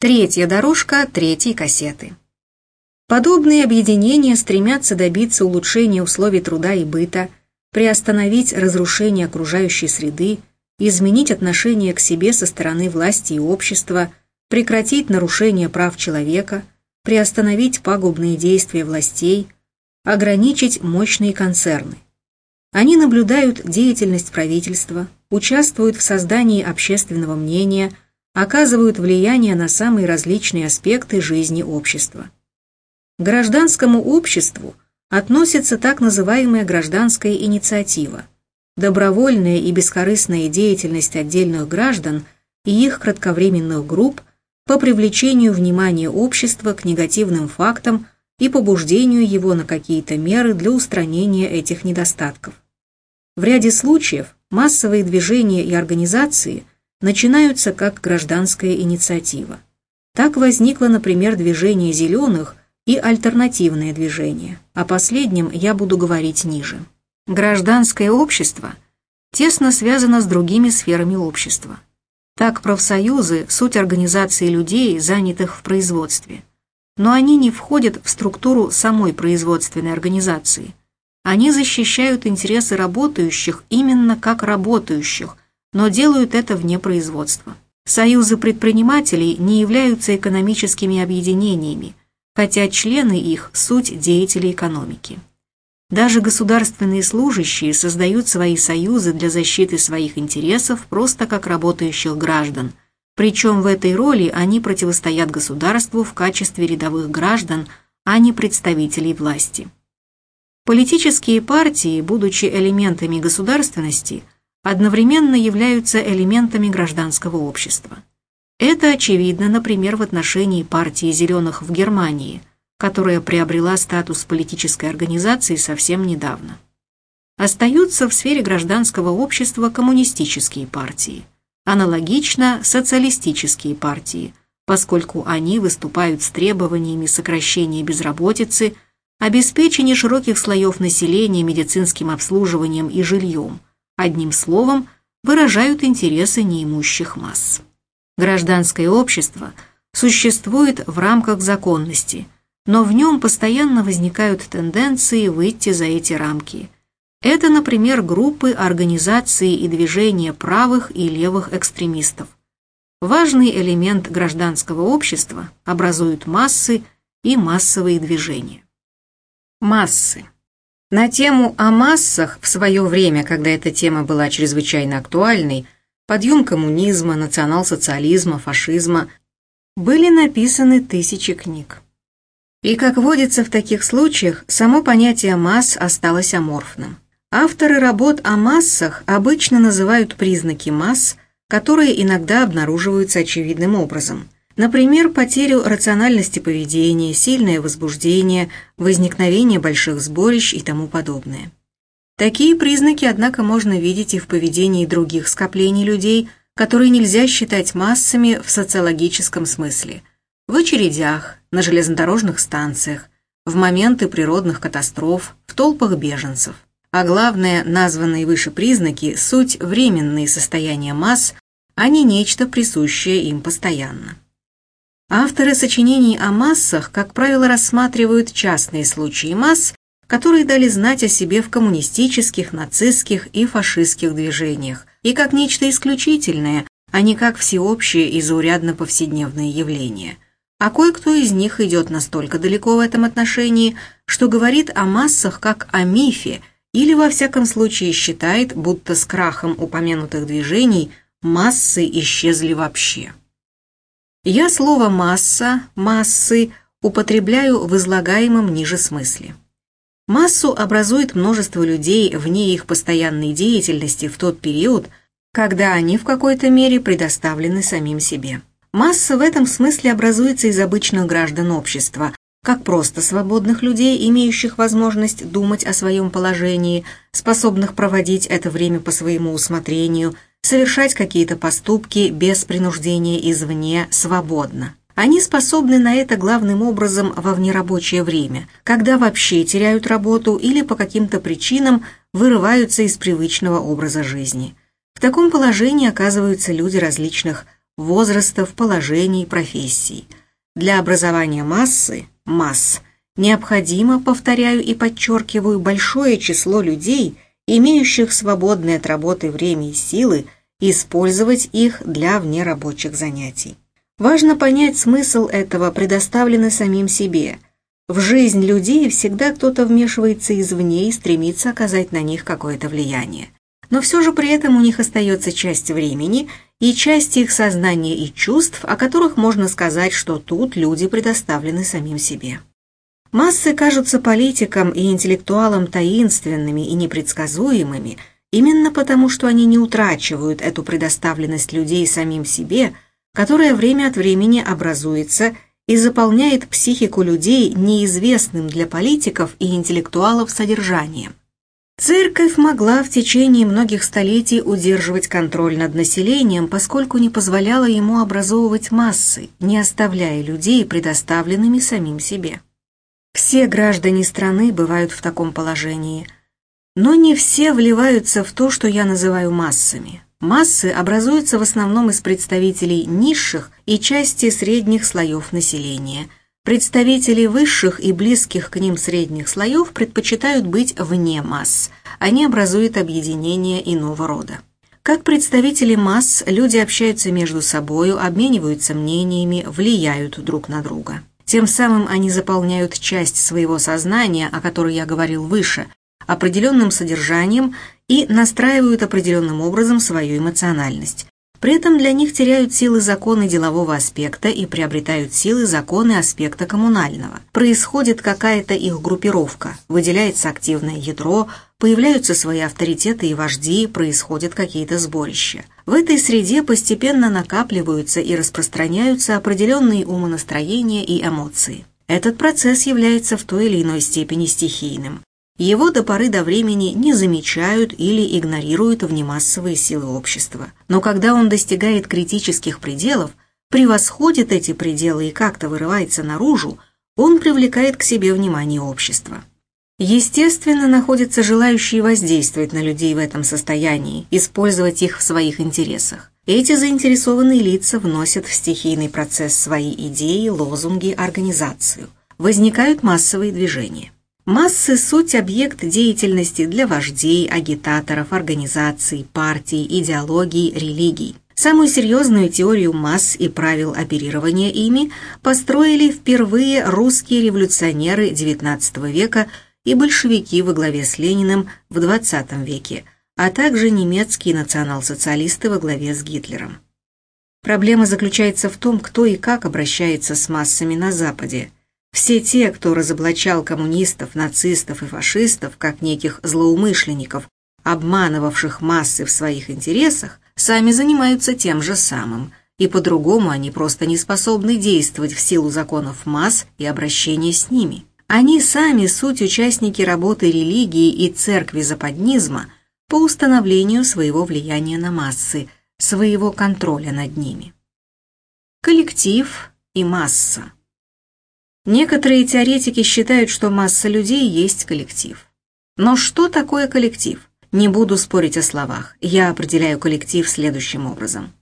Третья дорожка третьей кассеты. Подобные объединения стремятся добиться улучшения условий труда и быта, приостановить разрушение окружающей среды, изменить отношение к себе со стороны власти и общества, прекратить нарушение прав человека, приостановить пагубные действия властей, ограничить мощные концерны. Они наблюдают деятельность правительства, участвуют в создании общественного мнения – оказывают влияние на самые различные аспекты жизни общества. К гражданскому обществу относится так называемая гражданская инициатива, добровольная и бескорыстная деятельность отдельных граждан и их кратковременных групп по привлечению внимания общества к негативным фактам и побуждению его на какие-то меры для устранения этих недостатков. В ряде случаев массовые движения и организации начинаются как гражданская инициатива. Так возникло, например, движение «зеленых» и альтернативное движение. О последнем я буду говорить ниже. Гражданское общество тесно связано с другими сферами общества. Так профсоюзы – суть организации людей, занятых в производстве. Но они не входят в структуру самой производственной организации. Они защищают интересы работающих именно как работающих, но делают это вне производства. Союзы предпринимателей не являются экономическими объединениями, хотя члены их – суть деятелей экономики. Даже государственные служащие создают свои союзы для защиты своих интересов просто как работающих граждан, причем в этой роли они противостоят государству в качестве рядовых граждан, а не представителей власти. Политические партии, будучи элементами государственности – одновременно являются элементами гражданского общества. Это очевидно, например, в отношении партии «Зеленых» в Германии, которая приобрела статус политической организации совсем недавно. Остаются в сфере гражданского общества коммунистические партии, аналогично социалистические партии, поскольку они выступают с требованиями сокращения безработицы, обеспечения широких слоев населения медицинским обслуживанием и жильем – одним словом, выражают интересы неимущих масс. Гражданское общество существует в рамках законности, но в нем постоянно возникают тенденции выйти за эти рамки. Это, например, группы, организации и движения правых и левых экстремистов. Важный элемент гражданского общества образуют массы и массовые движения. Массы. На тему о массах в свое время, когда эта тема была чрезвычайно актуальной, подъем коммунизма, национал-социализма, фашизма, были написаны тысячи книг. И, как водится в таких случаях, само понятие масс осталось аморфным. Авторы работ о массах обычно называют признаки масс, которые иногда обнаруживаются очевидным образом – Например, потерю рациональности поведения, сильное возбуждение, возникновение больших сборищ и тому подобное. Такие признаки, однако, можно видеть и в поведении других скоплений людей, которые нельзя считать массами в социологическом смысле. В очередях, на железнодорожных станциях, в моменты природных катастроф, в толпах беженцев. А главное, названные выше признаки – суть временные состояния масс, а не нечто присущее им постоянно. Авторы сочинений о массах, как правило, рассматривают частные случаи масс, которые дали знать о себе в коммунистических, нацистских и фашистских движениях, и как нечто исключительное, а не как всеобщее и заурядно повседневное явление. А кое-кто из них идет настолько далеко в этом отношении, что говорит о массах как о мифе, или во всяком случае считает, будто с крахом упомянутых движений массы исчезли вообще. Я слово «масса», «массы» употребляю в излагаемом ниже смысле. Массу образует множество людей вне их постоянной деятельности в тот период, когда они в какой-то мере предоставлены самим себе. Масса в этом смысле образуется из обычных граждан общества, как просто свободных людей, имеющих возможность думать о своем положении, способных проводить это время по своему усмотрению – совершать какие-то поступки без принуждения извне свободно. Они способны на это главным образом во внерабочее время, когда вообще теряют работу или по каким-то причинам вырываются из привычного образа жизни. В таком положении оказываются люди различных возрастов, положений, профессий. Для образования массы, масс, необходимо, повторяю и подчеркиваю, большое число людей, имеющих свободное от работы время и силы, использовать их для внерабочих занятий. Важно понять смысл этого, предоставленный самим себе. В жизнь людей всегда кто-то вмешивается извне и стремится оказать на них какое-то влияние. Но все же при этом у них остается часть времени и часть их сознания и чувств, о которых можно сказать, что тут люди предоставлены самим себе. Массы кажутся политикам и интеллектуалам таинственными и непредсказуемыми, именно потому, что они не утрачивают эту предоставленность людей самим себе, которая время от времени образуется и заполняет психику людей неизвестным для политиков и интеллектуалов содержанием. Церковь могла в течение многих столетий удерживать контроль над населением, поскольку не позволяла ему образовывать массы, не оставляя людей предоставленными самим себе. Все граждане страны бывают в таком положении, но не все вливаются в то, что я называю массами. Массы образуются в основном из представителей низших и части средних слоев населения. Представители высших и близких к ним средних слоев предпочитают быть вне масс. Они образуют объединения иного рода. Как представители масс, люди общаются между собою, обмениваются мнениями, влияют друг на друга. Тем самым они заполняют часть своего сознания, о которой я говорил выше, определенным содержанием и настраивают определенным образом свою эмоциональность. При этом для них теряют силы законы делового аспекта и приобретают силы законы аспекта коммунального. Происходит какая-то их группировка, выделяется активное ядро, появляются свои авторитеты и вожди, происходят какие-то сборища. В этой среде постепенно накапливаются и распространяются определенные умонастроения и эмоции. Этот процесс является в той или иной степени стихийным. Его до поры до времени не замечают или игнорируют внемассовые силы общества. Но когда он достигает критических пределов, превосходит эти пределы и как-то вырывается наружу, он привлекает к себе внимание общества. Естественно, находятся желающие воздействовать на людей в этом состоянии, использовать их в своих интересах. Эти заинтересованные лица вносят в стихийный процесс свои идеи, лозунги, организацию. Возникают массовые движения. Массы – суть объект деятельности для вождей, агитаторов, организаций, партий, идеологий, религий. Самую серьезную теорию масс и правил оперирования ими построили впервые русские революционеры XIX века – и большевики во главе с Лениным в XX веке, а также немецкие национал-социалисты во главе с Гитлером. Проблема заключается в том, кто и как обращается с массами на Западе. Все те, кто разоблачал коммунистов, нацистов и фашистов как неких злоумышленников, обманывавших массы в своих интересах, сами занимаются тем же самым, и по-другому они просто не способны действовать в силу законов масс и обращения с ними. Они сами суть участники работы религии и церкви западнизма по установлению своего влияния на массы, своего контроля над ними. Коллектив и масса. Некоторые теоретики считают, что масса людей есть коллектив. Но что такое коллектив? Не буду спорить о словах, я определяю коллектив следующим образом –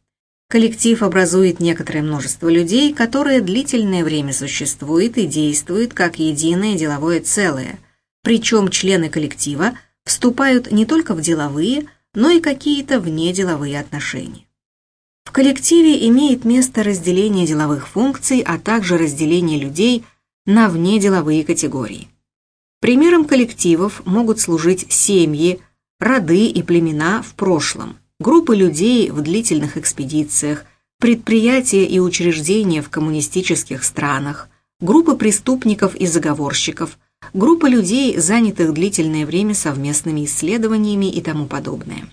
Коллектив образует некоторое множество людей, которое длительное время существует и действует как единое деловое целое, причем члены коллектива вступают не только в деловые, но и какие-то внеделовые отношения. В коллективе имеет место разделение деловых функций, а также разделение людей на внеделовые категории. Примером коллективов могут служить семьи, роды и племена в прошлом – группы людей в длительных экспедициях, предприятия и учреждения в коммунистических странах, группы преступников и заговорщиков, группы людей, занятых длительное время совместными исследованиями и тому подобное.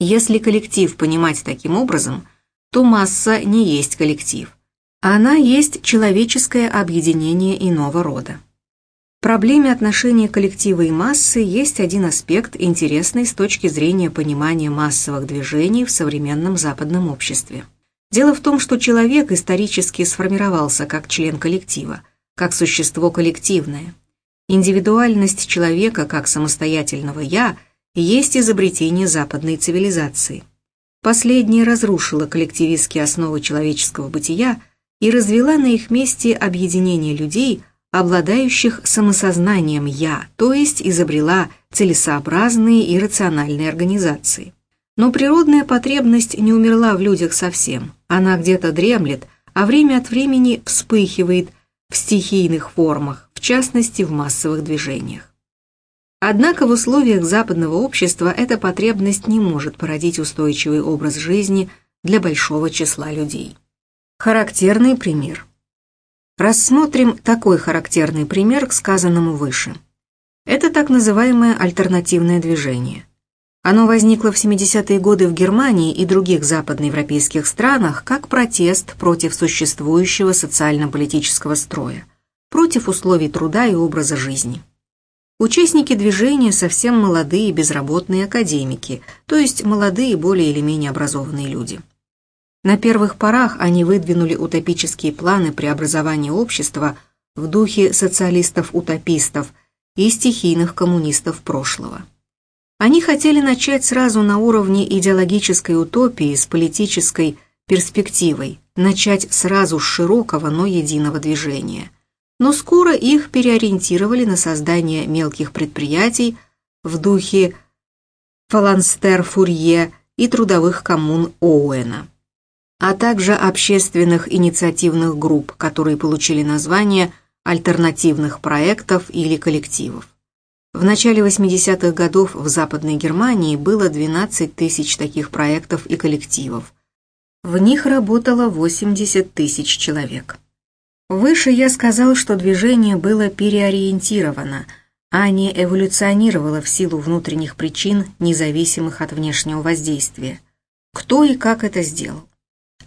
Если коллектив понимать таким образом, то масса не есть коллектив. Она есть человеческое объединение иного рода проблеме отношения коллектива и массы есть один аспект, интересный с точки зрения понимания массовых движений в современном западном обществе. Дело в том, что человек исторически сформировался как член коллектива, как существо коллективное. Индивидуальность человека как самостоятельного «я» есть изобретение западной цивилизации. Последняя разрушила коллективистские основы человеческого бытия и развела на их месте объединение людей, обладающих самосознанием «я», то есть изобрела целесообразные и рациональные организации. Но природная потребность не умерла в людях совсем. Она где-то дремлет, а время от времени вспыхивает в стихийных формах, в частности в массовых движениях. Однако в условиях западного общества эта потребность не может породить устойчивый образ жизни для большого числа людей. Характерный пример. Рассмотрим такой характерный пример к сказанному выше. Это так называемое альтернативное движение. Оно возникло в 70-е годы в Германии и других западноевропейских странах как протест против существующего социально-политического строя, против условий труда и образа жизни. Участники движения совсем молодые безработные академики, то есть молодые более или менее образованные люди. На первых порах они выдвинули утопические планы преобразования общества в духе социалистов-утопистов и стихийных коммунистов прошлого. Они хотели начать сразу на уровне идеологической утопии с политической перспективой, начать сразу с широкого, но единого движения – но скоро их переориентировали на создание мелких предприятий в духе Фаланстер-Фурье и трудовых коммун Оуэна, а также общественных инициативных групп, которые получили название альтернативных проектов или коллективов. В начале 80-х годов в Западной Германии было 12 тысяч таких проектов и коллективов. В них работало 80 тысяч человек. Выше я сказал, что движение было переориентировано, а не эволюционировало в силу внутренних причин, независимых от внешнего воздействия. Кто и как это сделал?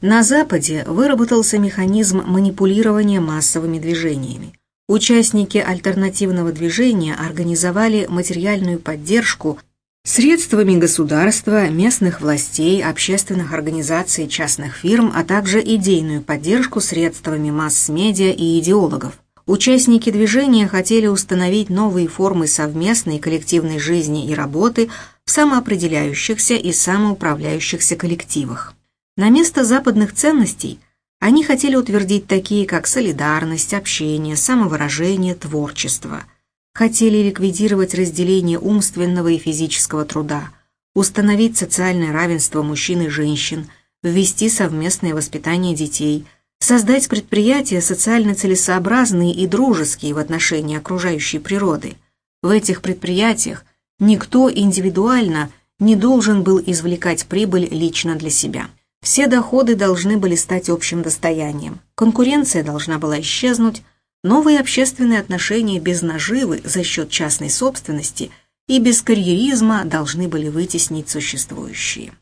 На Западе выработался механизм манипулирования массовыми движениями. Участники альтернативного движения организовали материальную поддержку Средствами государства, местных властей, общественных организаций, частных фирм, а также идейную поддержку средствами масс-медиа и идеологов. Участники движения хотели установить новые формы совместной коллективной жизни и работы в самоопределяющихся и самоуправляющихся коллективах. На место западных ценностей они хотели утвердить такие, как солидарность, общение, самовыражение, творчество – хотели ликвидировать разделение умственного и физического труда, установить социальное равенство мужчин и женщин, ввести совместное воспитание детей, создать предприятия социально целесообразные и дружеские в отношении окружающей природы. В этих предприятиях никто индивидуально не должен был извлекать прибыль лично для себя. Все доходы должны были стать общим достоянием. Конкуренция должна была исчезнуть, Новые общественные отношения без наживы за счет частной собственности и без карьеризма должны были вытеснить существующие.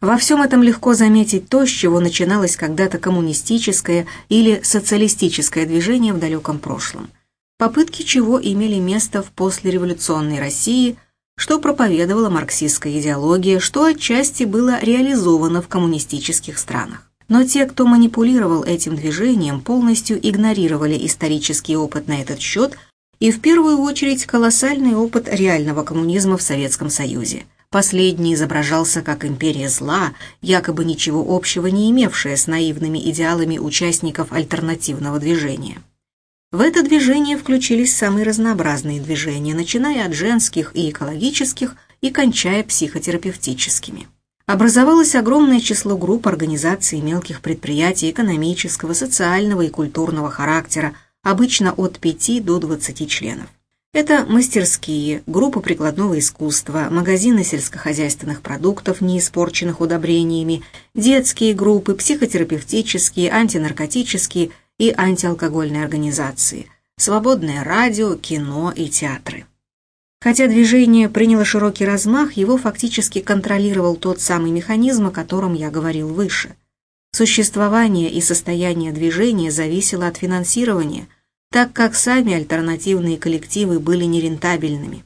Во всем этом легко заметить то, с чего начиналось когда-то коммунистическое или социалистическое движение в далеком прошлом. Попытки чего имели место в послереволюционной России, что проповедовала марксистская идеология, что отчасти было реализовано в коммунистических странах. Но те, кто манипулировал этим движением, полностью игнорировали исторический опыт на этот счет и в первую очередь колоссальный опыт реального коммунизма в Советском Союзе. Последний изображался как империя зла, якобы ничего общего не имевшая с наивными идеалами участников альтернативного движения. В это движение включились самые разнообразные движения, начиная от женских и экологических и кончая психотерапевтическими. Образовалось огромное число групп организаций мелких предприятий экономического, социального и культурного характера, обычно от 5 до 20 членов. Это мастерские, группы прикладного искусства, магазины сельскохозяйственных продуктов, не испорченных удобрениями, детские группы, психотерапевтические, антинаркотические и антиалкогольные организации, свободное радио, кино и театры. Хотя движение приняло широкий размах, его фактически контролировал тот самый механизм, о котором я говорил выше. Существование и состояние движения зависело от финансирования, так как сами альтернативные коллективы были нерентабельными.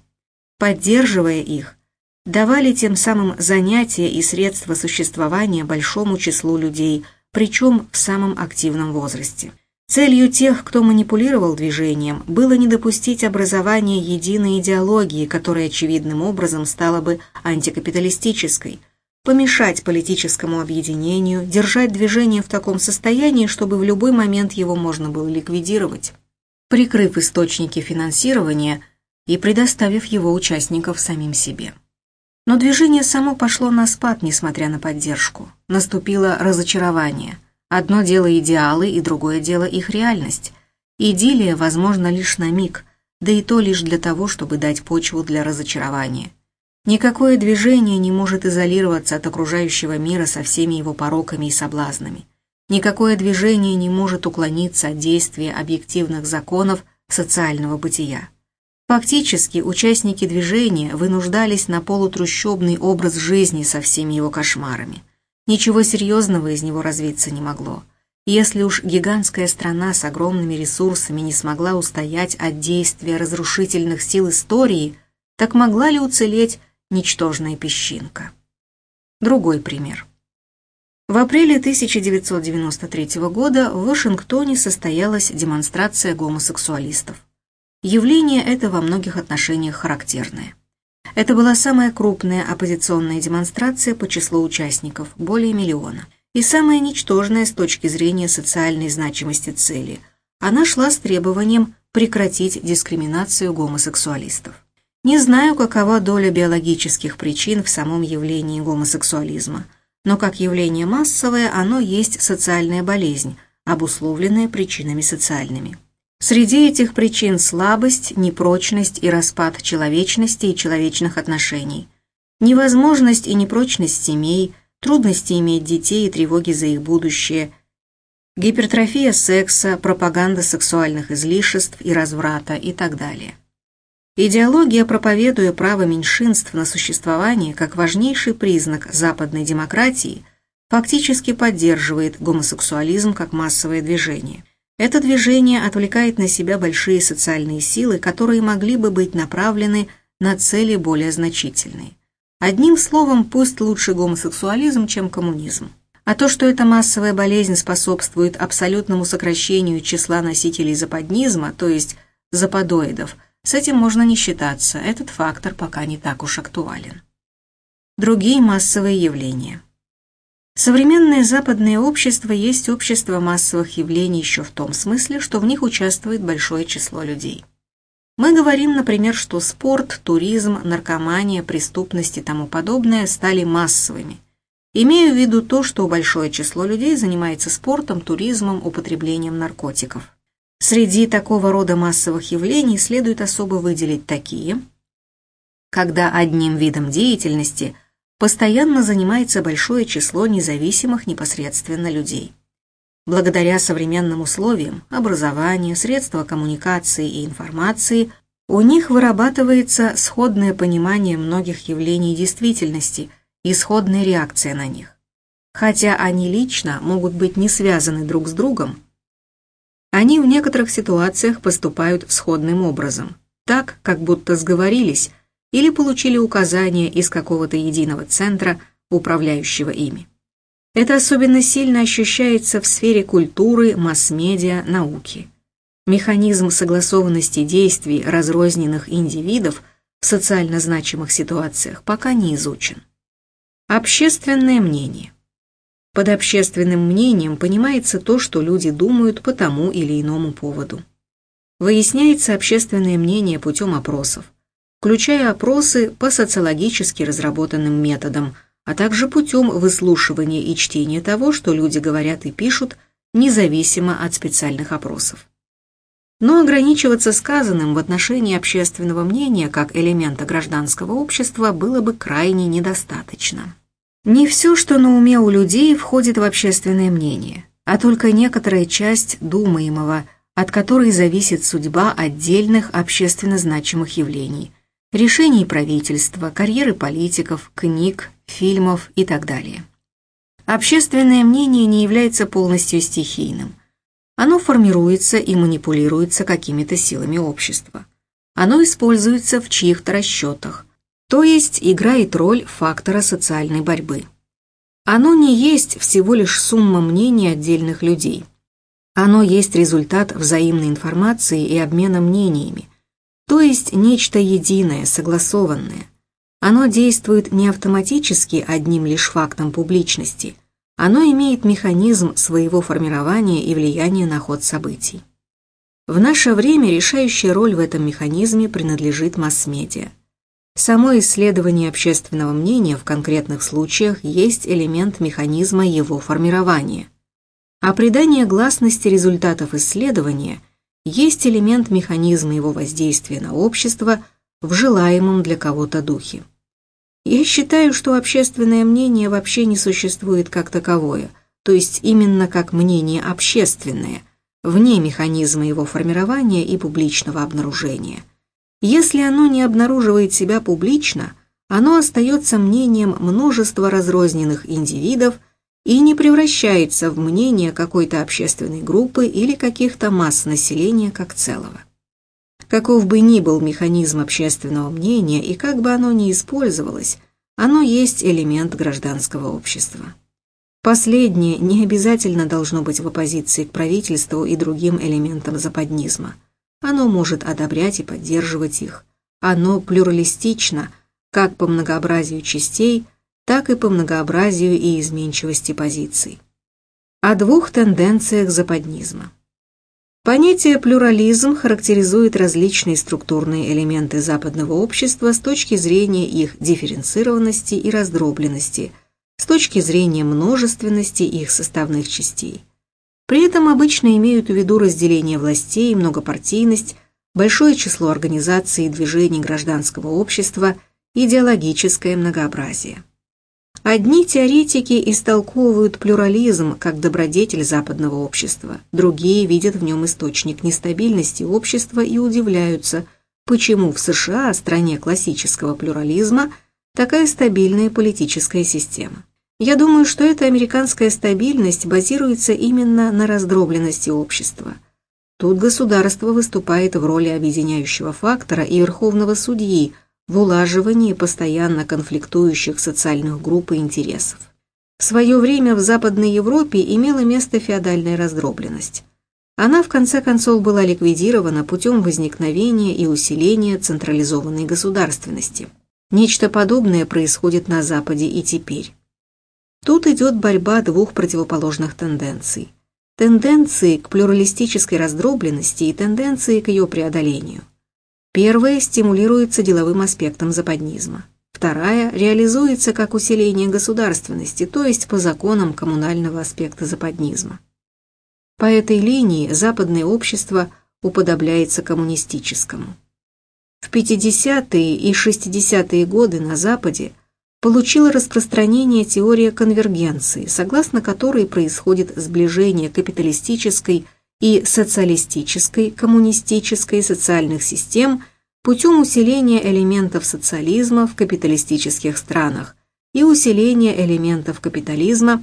Поддерживая их, давали тем самым занятия и средства существования большому числу людей, причем в самом активном возрасте. Целью тех, кто манипулировал движением, было не допустить образования единой идеологии, которая очевидным образом стала бы антикапиталистической, помешать политическому объединению, держать движение в таком состоянии, чтобы в любой момент его можно было ликвидировать, прикрыв источники финансирования и предоставив его участников самим себе. Но движение само пошло на спад, несмотря на поддержку. Наступило разочарование. Одно дело идеалы, и другое дело их реальность. Идиллия возможна лишь на миг, да и то лишь для того, чтобы дать почву для разочарования. Никакое движение не может изолироваться от окружающего мира со всеми его пороками и соблазнами. Никакое движение не может уклониться от действия объективных законов социального бытия. Фактически, участники движения вынуждались на полутрущобный образ жизни со всеми его кошмарами. Ничего серьезного из него развиться не могло. Если уж гигантская страна с огромными ресурсами не смогла устоять от действия разрушительных сил истории, так могла ли уцелеть ничтожная песчинка? Другой пример. В апреле 1993 года в Вашингтоне состоялась демонстрация гомосексуалистов. Явление это во многих отношениях характерное. Это была самая крупная оппозиционная демонстрация по числу участников, более миллиона, и самая ничтожная с точки зрения социальной значимости цели. Она шла с требованием прекратить дискриминацию гомосексуалистов. Не знаю, какова доля биологических причин в самом явлении гомосексуализма, но как явление массовое оно есть социальная болезнь, обусловленная причинами социальными. Среди этих причин слабость, непрочность и распад человечности и человечных отношений, невозможность и непрочность семей, трудности иметь детей и тревоги за их будущее, гипертрофия секса, пропаганда сексуальных излишеств и разврата и так далее. Идеология, проповедуя право меньшинств на существование как важнейший признак западной демократии, фактически поддерживает гомосексуализм как массовое движение. Это движение отвлекает на себя большие социальные силы, которые могли бы быть направлены на цели более значительные. Одним словом, пусть лучше гомосексуализм, чем коммунизм. А то, что эта массовая болезнь способствует абсолютному сокращению числа носителей западнизма, то есть западоидов, с этим можно не считаться, этот фактор пока не так уж актуален. Другие массовые явления – Современное западное общество есть общество массовых явлений еще в том смысле, что в них участвует большое число людей. Мы говорим, например, что спорт, туризм, наркомания, преступность и тому подобное стали массовыми. Имею в виду то, что большое число людей занимается спортом, туризмом, употреблением наркотиков. Среди такого рода массовых явлений следует особо выделить такие, когда одним видом деятельности – постоянно занимается большое число независимых непосредственно людей. Благодаря современным условиям образования, средства коммуникации и информации у них вырабатывается сходное понимание многих явлений действительности и сходная реакция на них. Хотя они лично могут быть не связаны друг с другом, они в некоторых ситуациях поступают сходным образом, так, как будто сговорились, или получили указания из какого-то единого центра, управляющего ими. Это особенно сильно ощущается в сфере культуры, масс-медиа, науки. Механизм согласованности действий разрозненных индивидов в социально значимых ситуациях пока не изучен. Общественное мнение. Под общественным мнением понимается то, что люди думают по тому или иному поводу. Выясняется общественное мнение путем опросов, включая опросы по социологически разработанным методам, а также путем выслушивания и чтения того, что люди говорят и пишут, независимо от специальных опросов. Но ограничиваться сказанным в отношении общественного мнения как элемента гражданского общества было бы крайне недостаточно. Не все, что на уме у людей, входит в общественное мнение, а только некоторая часть думаемого, от которой зависит судьба отдельных общественно значимых явлений, решений правительства, карьеры политиков, книг, фильмов и так далее. Общественное мнение не является полностью стихийным. Оно формируется и манипулируется какими-то силами общества. Оно используется в чьих-то расчетах, то есть играет роль фактора социальной борьбы. Оно не есть всего лишь сумма мнений отдельных людей. Оно есть результат взаимной информации и обмена мнениями, то есть нечто единое, согласованное. Оно действует не автоматически одним лишь фактом публичности, оно имеет механизм своего формирования и влияния на ход событий. В наше время решающая роль в этом механизме принадлежит масс-медиа. Само исследование общественного мнения в конкретных случаях есть элемент механизма его формирования. А придание гласности результатов исследования есть элемент механизма его воздействия на общество в желаемом для кого-то духе. Я считаю, что общественное мнение вообще не существует как таковое, то есть именно как мнение общественное, вне механизма его формирования и публичного обнаружения – если оно не обнаруживает себя публично, оно остается мнением множества разрозненных индивидов и не превращается в мнение какой-то общественной группы или каких-то масс населения как целого. Каков бы ни был механизм общественного мнения и как бы оно ни использовалось, оно есть элемент гражданского общества. Последнее не обязательно должно быть в оппозиции к правительству и другим элементам западнизма – оно может одобрять и поддерживать их. Оно плюралистично как по многообразию частей, так и по многообразию и изменчивости позиций. О двух тенденциях западнизма. Понятие плюрализм характеризует различные структурные элементы западного общества с точки зрения их дифференцированности и раздробленности, с точки зрения множественности их составных частей. При этом обычно имеют в виду разделение властей, многопартийность, большое число организаций и движений гражданского общества, идеологическое многообразие. Одни теоретики истолковывают плюрализм как добродетель западного общества, другие видят в нем источник нестабильности общества и удивляются, почему в США, стране классического плюрализма, такая стабильная политическая система. Я думаю, что эта американская стабильность базируется именно на раздробленности общества. Тут государство выступает в роли объединяющего фактора и верховного судьи в улаживании постоянно конфликтующих социальных групп и интересов. В свое время в Западной Европе имела место феодальная раздробленность. Она в конце концов была ликвидирована путем возникновения и усиления централизованной государственности. Нечто подобное происходит на Западе и теперь. Тут идет борьба двух противоположных тенденций. Тенденции к плюралистической раздробленности и тенденции к ее преодолению. Первая стимулируется деловым аспектом западнизма. Вторая реализуется как усиление государственности, то есть по законам коммунального аспекта западнизма. По этой линии западное общество уподобляется коммунистическому. В 50-е и 60-е годы на Западе получила распространение теория конвергенции, согласно которой происходит сближение капиталистической и социалистической, коммунистической социальных систем путем усиления элементов социализма в капиталистических странах и усиления элементов капитализма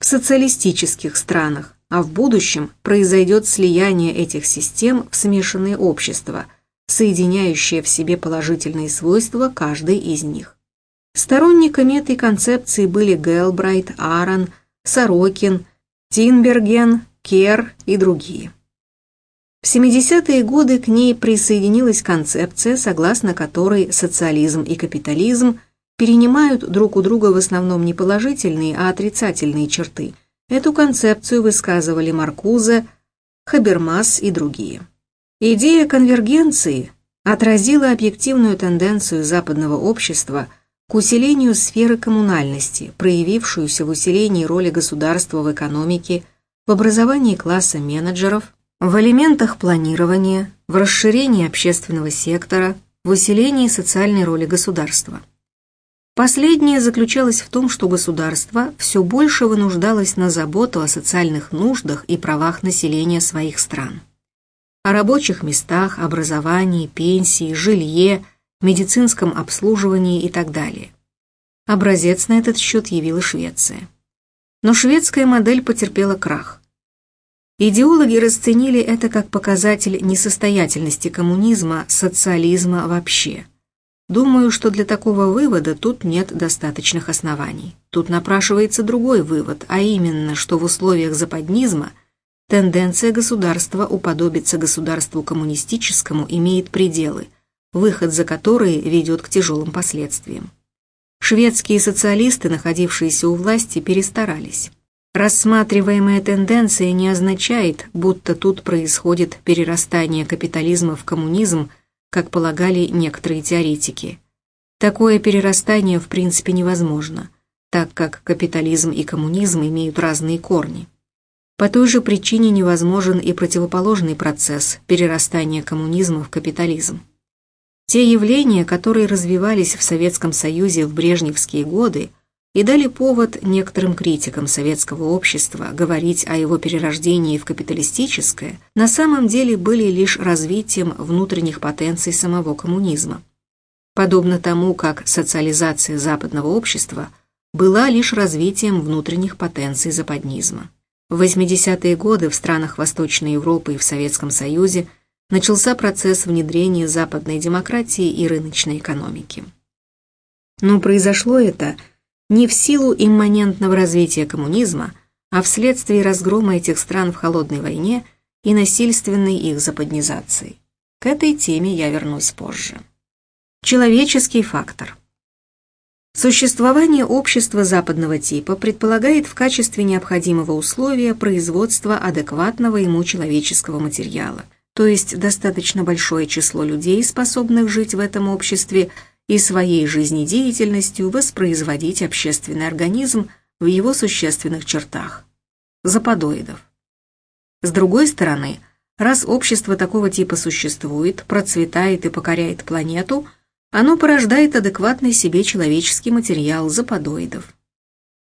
в социалистических странах, а в будущем произойдет слияние этих систем в смешанные общества, соединяющие в себе положительные свойства каждой из них. Сторонниками этой концепции были Гелбрайт, Аарон, Сорокин, Тинберген, Кер и другие. В 70-е годы к ней присоединилась концепция, согласно которой социализм и капитализм перенимают друг у друга в основном не положительные, а отрицательные черты. Эту концепцию высказывали Маркузе, Хабермас и другие. Идея конвергенции отразила объективную тенденцию западного общества – к усилению сферы коммунальности, проявившуюся в усилении роли государства в экономике, в образовании класса менеджеров, в элементах планирования, в расширении общественного сектора, в усилении социальной роли государства. Последнее заключалось в том, что государство все больше вынуждалось на заботу о социальных нуждах и правах населения своих стран. О рабочих местах, образовании, пенсии, жилье – медицинском обслуживании и так далее. Образец на этот счет явила Швеция. Но шведская модель потерпела крах. Идеологи расценили это как показатель несостоятельности коммунизма, социализма вообще. Думаю, что для такого вывода тут нет достаточных оснований. Тут напрашивается другой вывод, а именно, что в условиях западнизма тенденция государства уподобиться государству коммунистическому имеет пределы – выход за которые ведет к тяжелым последствиям. Шведские социалисты, находившиеся у власти, перестарались. Рассматриваемая тенденция не означает, будто тут происходит перерастание капитализма в коммунизм, как полагали некоторые теоретики. Такое перерастание в принципе невозможно, так как капитализм и коммунизм имеют разные корни. По той же причине невозможен и противоположный процесс перерастания коммунизма в капитализм. Те явления, которые развивались в Советском Союзе в брежневские годы и дали повод некоторым критикам советского общества говорить о его перерождении в капиталистическое, на самом деле были лишь развитием внутренних потенций самого коммунизма. Подобно тому, как социализация западного общества была лишь развитием внутренних потенций западнизма. В 80-е годы в странах Восточной Европы и в Советском Союзе – начался процесс внедрения западной демократии и рыночной экономики. Но произошло это не в силу имманентного развития коммунизма, а вследствие разгрома этих стран в холодной войне и насильственной их западнизации. К этой теме я вернусь позже. Человеческий фактор. Существование общества западного типа предполагает в качестве необходимого условия производство адекватного ему человеческого материала – то есть достаточно большое число людей, способных жить в этом обществе и своей жизнедеятельностью воспроизводить общественный организм в его существенных чертах – западоидов. С другой стороны, раз общество такого типа существует, процветает и покоряет планету, оно порождает адекватный себе человеческий материал западоидов.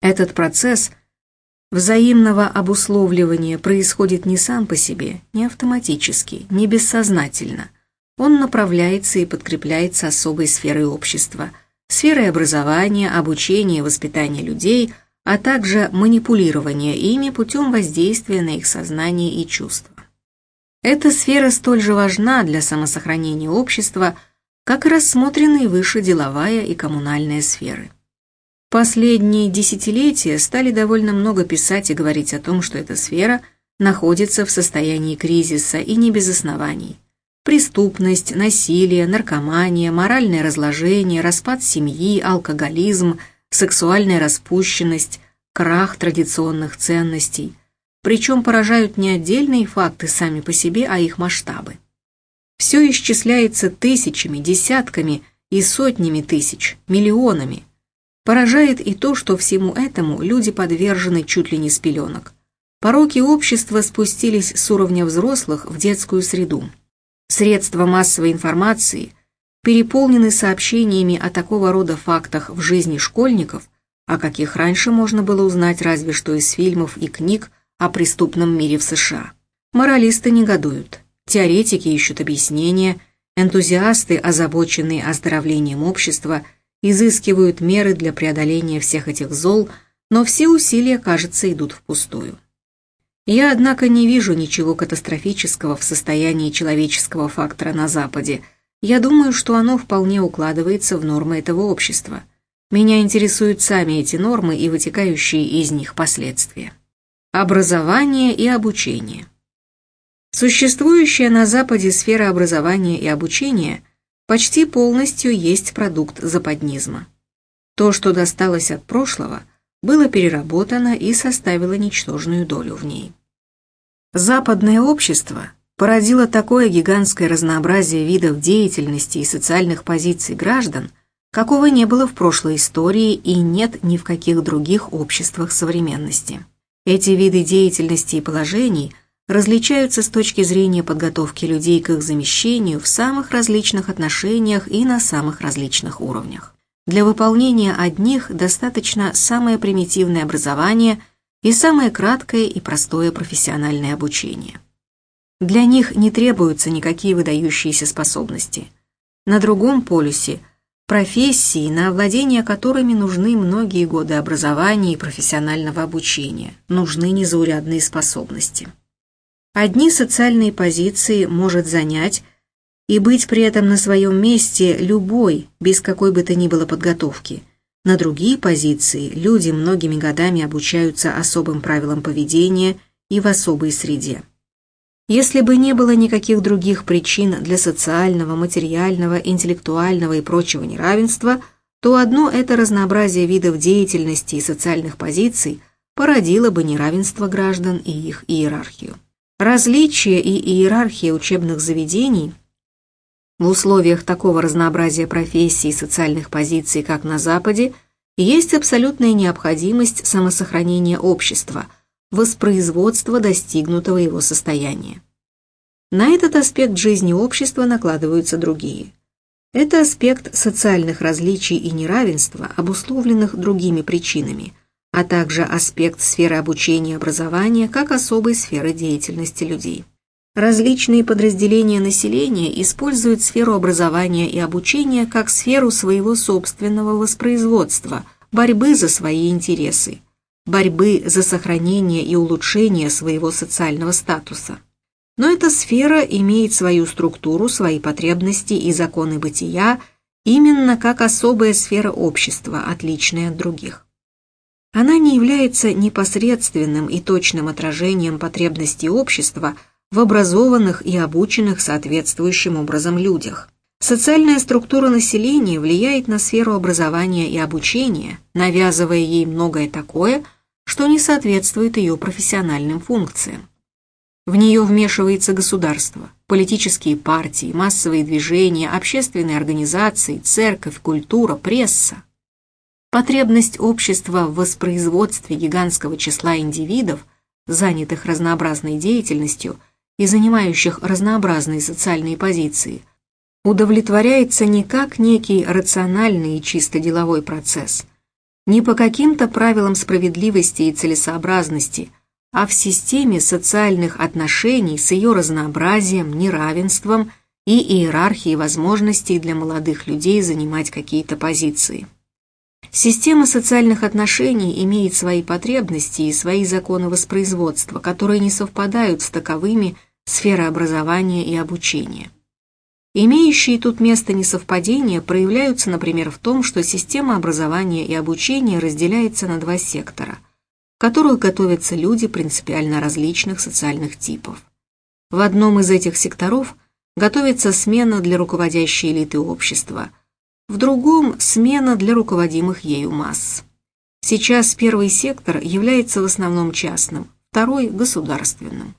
Этот процесс – взаимного обусловливания происходит не сам по себе, не автоматически, не бессознательно. Он направляется и подкрепляется особой сферой общества, сферой образования, обучения, воспитания людей, а также манипулирования ими путем воздействия на их сознание и чувства. Эта сфера столь же важна для самосохранения общества, как и рассмотренные выше деловая и коммунальная сферы. Последние десятилетия стали довольно много писать и говорить о том, что эта сфера находится в состоянии кризиса и не без оснований. Преступность, насилие, наркомания, моральное разложение, распад семьи, алкоголизм, сексуальная распущенность, крах традиционных ценностей. Причем поражают не отдельные факты сами по себе, а их масштабы. Все исчисляется тысячами, десятками и сотнями тысяч, миллионами – Поражает и то, что всему этому люди подвержены чуть ли не с пеленок. Пороки общества спустились с уровня взрослых в детскую среду. Средства массовой информации переполнены сообщениями о такого рода фактах в жизни школьников, о каких раньше можно было узнать разве что из фильмов и книг о преступном мире в США. Моралисты негодуют, теоретики ищут объяснения, энтузиасты, озабоченные оздоровлением общества – изыскивают меры для преодоления всех этих зол, но все усилия, кажется, идут впустую. Я, однако, не вижу ничего катастрофического в состоянии человеческого фактора на Западе. Я думаю, что оно вполне укладывается в нормы этого общества. Меня интересуют сами эти нормы и вытекающие из них последствия. Образование и обучение. Существующая на Западе сфера образования и обучения – почти полностью есть продукт западнизма. То, что досталось от прошлого, было переработано и составило ничтожную долю в ней. Западное общество породило такое гигантское разнообразие видов деятельности и социальных позиций граждан, какого не было в прошлой истории и нет ни в каких других обществах современности. Эти виды деятельности и положений – различаются с точки зрения подготовки людей к их замещению в самых различных отношениях и на самых различных уровнях. Для выполнения одних достаточно самое примитивное образование и самое краткое и простое профессиональное обучение. Для них не требуются никакие выдающиеся способности. На другом полюсе – профессии, на овладение которыми нужны многие годы образования и профессионального обучения, нужны незаурядные способности. Одни социальные позиции может занять и быть при этом на своем месте любой, без какой бы то ни было подготовки. На другие позиции люди многими годами обучаются особым правилам поведения и в особой среде. Если бы не было никаких других причин для социального, материального, интеллектуального и прочего неравенства, то одно это разнообразие видов деятельности и социальных позиций породило бы неравенство граждан и их иерархию. Различия и иерархия учебных заведений в условиях такого разнообразия профессий и социальных позиций, как на Западе, есть абсолютная необходимость самосохранения общества, воспроизводства достигнутого его состояния. На этот аспект жизни общества накладываются другие. Это аспект социальных различий и неравенства, обусловленных другими причинами – а также аспект сферы обучения и образования как особой сферы деятельности людей. Различные подразделения населения используют сферу образования и обучения как сферу своего собственного воспроизводства, борьбы за свои интересы, борьбы за сохранение и улучшение своего социального статуса. Но эта сфера имеет свою структуру, свои потребности и законы бытия именно как особая сфера общества, отличная от других. Она не является непосредственным и точным отражением потребностей общества в образованных и обученных соответствующим образом людях. Социальная структура населения влияет на сферу образования и обучения, навязывая ей многое такое, что не соответствует ее профессиональным функциям. В нее вмешивается государство, политические партии, массовые движения, общественные организации, церковь, культура, пресса. Потребность общества в воспроизводстве гигантского числа индивидов, занятых разнообразной деятельностью и занимающих разнообразные социальные позиции, удовлетворяется не как некий рациональный и чисто деловой процесс, не по каким-то правилам справедливости и целесообразности, а в системе социальных отношений с ее разнообразием, неравенством и иерархией возможностей для молодых людей занимать какие-то позиции. Система социальных отношений имеет свои потребности и свои законы воспроизводства, которые не совпадают с таковыми сферы образования и обучения. Имеющие тут место несовпадения проявляются, например, в том, что система образования и обучения разделяется на два сектора, в которых готовятся люди принципиально различных социальных типов. В одном из этих секторов готовится смена для руководящей элиты общества – в другом – смена для руководимых ею масс. Сейчас первый сектор является в основном частным, второй – государственным.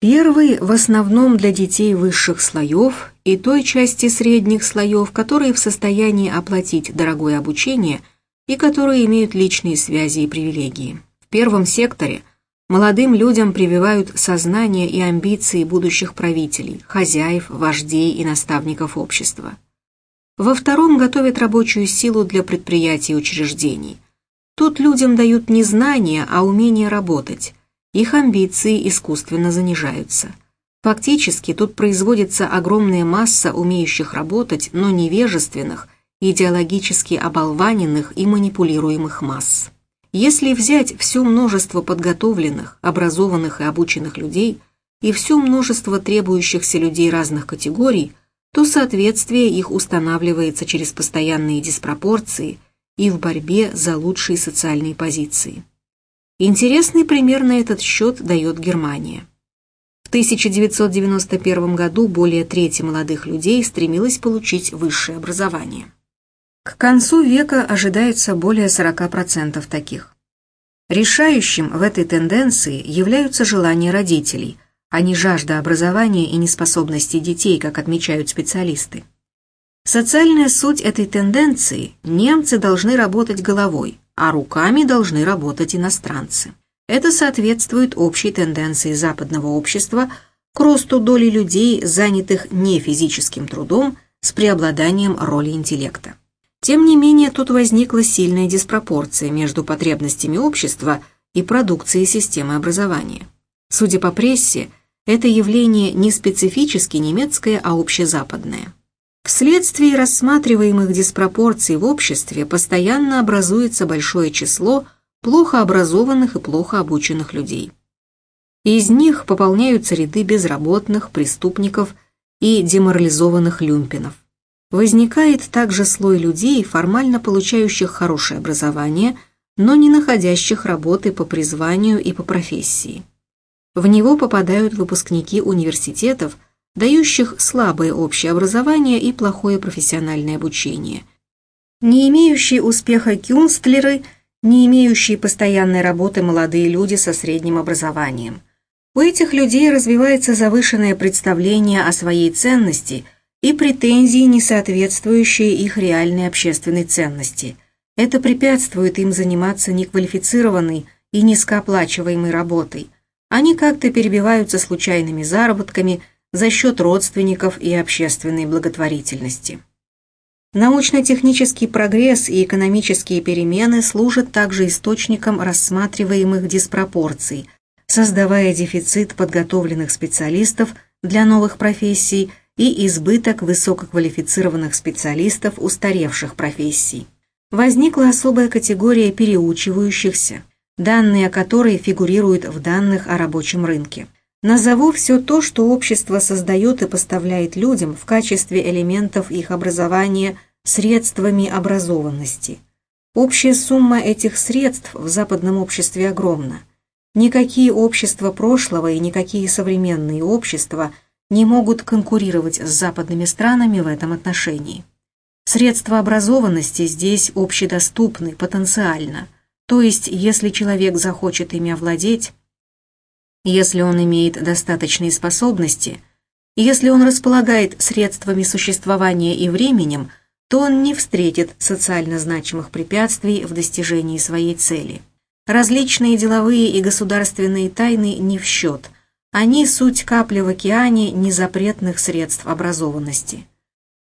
Первый в основном для детей высших слоев и той части средних слоев, которые в состоянии оплатить дорогое обучение и которые имеют личные связи и привилегии. В первом секторе молодым людям прививают сознание и амбиции будущих правителей, хозяев, вождей и наставников общества. Во втором готовят рабочую силу для предприятий и учреждений. Тут людям дают не знания, а умение работать. Их амбиции искусственно занижаются. Фактически тут производится огромная масса умеющих работать, но невежественных, идеологически оболваненных и манипулируемых масс. Если взять все множество подготовленных, образованных и обученных людей и все множество требующихся людей разных категорий – то соответствие их устанавливается через постоянные диспропорции и в борьбе за лучшие социальные позиции. Интересный пример на этот счет дает Германия. В 1991 году более трети молодых людей стремилось получить высшее образование. К концу века ожидается более 40% таких. Решающим в этой тенденции являются желания родителей, а не жажда образования и неспособности детей, как отмечают специалисты. Социальная суть этой тенденции – немцы должны работать головой, а руками должны работать иностранцы. Это соответствует общей тенденции западного общества к росту доли людей, занятых не физическим трудом, с преобладанием роли интеллекта. Тем не менее, тут возникла сильная диспропорция между потребностями общества и продукцией системы образования. Судя по прессе, это явление не специфически немецкое, а общезападное. Вследствие рассматриваемых диспропорций в обществе постоянно образуется большое число плохо образованных и плохо обученных людей. Из них пополняются ряды безработных, преступников и деморализованных люмпинов. Возникает также слой людей, формально получающих хорошее образование, но не находящих работы по призванию и по профессии. В него попадают выпускники университетов, дающих слабое общее образование и плохое профессиональное обучение. Не имеющие успеха кюнстлеры, не имеющие постоянной работы молодые люди со средним образованием. У этих людей развивается завышенное представление о своей ценности и претензии, не соответствующие их реальной общественной ценности. Это препятствует им заниматься неквалифицированной и низкооплачиваемой работой. Они как-то перебиваются случайными заработками за счет родственников и общественной благотворительности. Научно-технический прогресс и экономические перемены служат также источником рассматриваемых диспропорций, создавая дефицит подготовленных специалистов для новых профессий и избыток высококвалифицированных специалистов устаревших профессий. Возникла особая категория переучивающихся – данные о которой фигурируют в данных о рабочем рынке. Назову все то, что общество создает и поставляет людям в качестве элементов их образования средствами образованности. Общая сумма этих средств в западном обществе огромна. Никакие общества прошлого и никакие современные общества не могут конкурировать с западными странами в этом отношении. Средства образованности здесь общедоступны потенциально – то есть, если человек захочет ими овладеть, если он имеет достаточные способности, если он располагает средствами существования и временем, то он не встретит социально значимых препятствий в достижении своей цели. Различные деловые и государственные тайны не в счет. Они суть капли в океане незапретных средств образованности.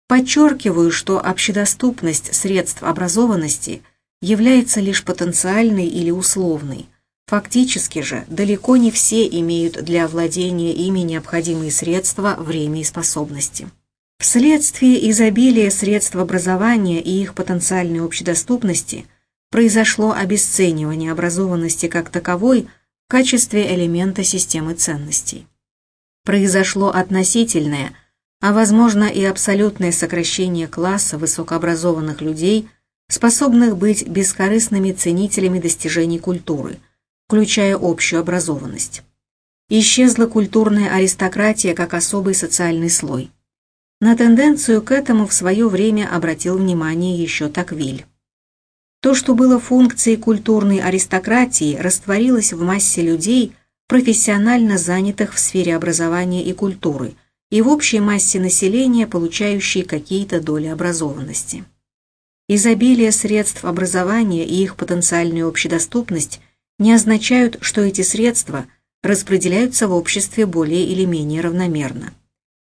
Подчеркиваю, что общедоступность средств образованности – является лишь потенциальной или условной. Фактически же, далеко не все имеют для овладения ими необходимые средства, время и способности. Вследствие изобилия средств образования и их потенциальной общедоступности произошло обесценивание образованности как таковой в качестве элемента системы ценностей. Произошло относительное, а возможно и абсолютное сокращение класса высокообразованных людей – способных быть бескорыстными ценителями достижений культуры, включая общую образованность. Исчезла культурная аристократия как особый социальный слой. На тенденцию к этому в свое время обратил внимание еще Таквиль. То, что было функцией культурной аристократии, растворилось в массе людей, профессионально занятых в сфере образования и культуры, и в общей массе населения, получающей какие-то доли образованности. Изобилие средств образования и их потенциальная общедоступность не означают, что эти средства распределяются в обществе более или менее равномерно.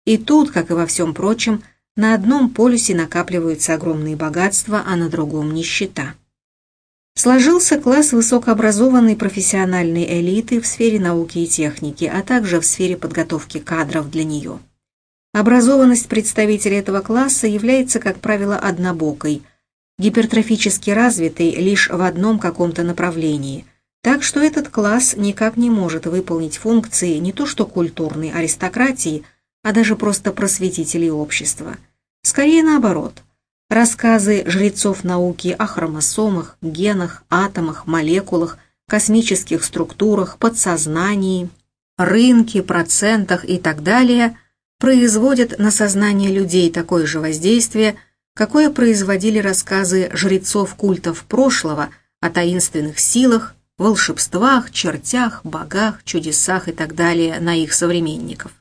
И тут, как и во всем прочем, на одном полюсе накапливаются огромные богатства, а на другом нищета. Сложился класс высокообразованной профессиональной элиты в сфере науки и техники, а также в сфере подготовки кадров для нее. Образованность представителей этого класса является, как правило, однобокой – гипертрофически развитый лишь в одном каком-то направлении, так что этот класс никак не может выполнить функции не то что культурной аристократии, а даже просто просветителей общества. Скорее наоборот. Рассказы жрецов науки о хромосомах, генах, атомах, молекулах, космических структурах, подсознании, рынке, процентах и так далее производят на сознание людей такое же воздействие – какое производили рассказы жрецов культов прошлого о таинственных силах, волшебствах, чертях, богах, чудесах и так далее на их современников.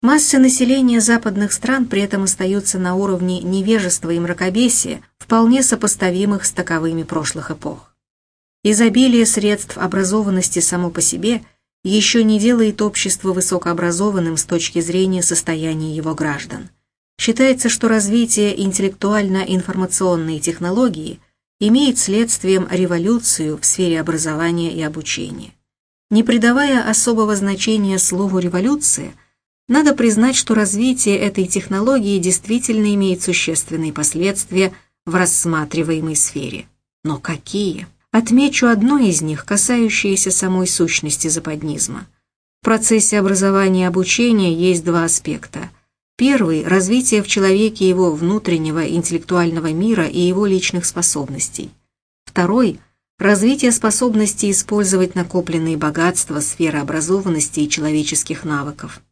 Масса населения западных стран при этом остаются на уровне невежества и мракобесия, вполне сопоставимых с таковыми прошлых эпох. Изобилие средств образованности само по себе еще не делает общество высокообразованным с точки зрения состояния его граждан. Считается, что развитие интеллектуально-информационной технологии имеет следствием революцию в сфере образования и обучения. Не придавая особого значения слову «революция», надо признать, что развитие этой технологии действительно имеет существенные последствия в рассматриваемой сфере. Но какие? Отмечу одно из них, касающееся самой сущности западнизма. В процессе образования и обучения есть два аспекта – Первый – развитие в человеке его внутреннего интеллектуального мира и его личных способностей. Второй развитие способности использовать накопленные богатства сферы образованности и человеческих навыков.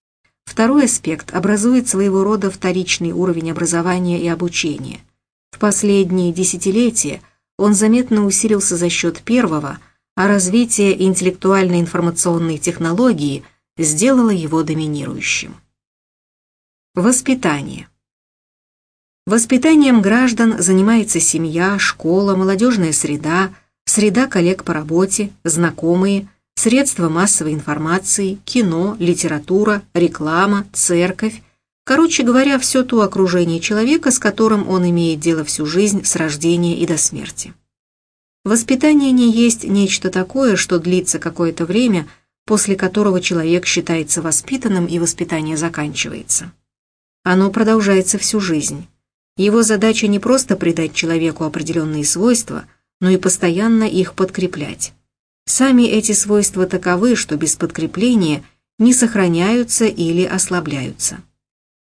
Второй аспект образует своего рода вторичный уровень образования и обучения. В последние десятилетия он заметно усилился за счет первого, а развитие интеллектуальной информационной технологии сделало его доминирующим. Воспитание. Воспитанием граждан занимается семья, школа, молодежная среда, среда коллег по работе, знакомые, средства массовой информации, кино, литература, реклама, церковь, короче говоря, все то окружение человека, с которым он имеет дело всю жизнь с рождения и до смерти. Воспитание не есть нечто такое, что длится какое-то время, после которого человек считается воспитанным и воспитание заканчивается. Оно продолжается всю жизнь. Его задача не просто придать человеку определенные свойства, но и постоянно их подкреплять. Сами эти свойства таковы, что без подкрепления не сохраняются или ослабляются.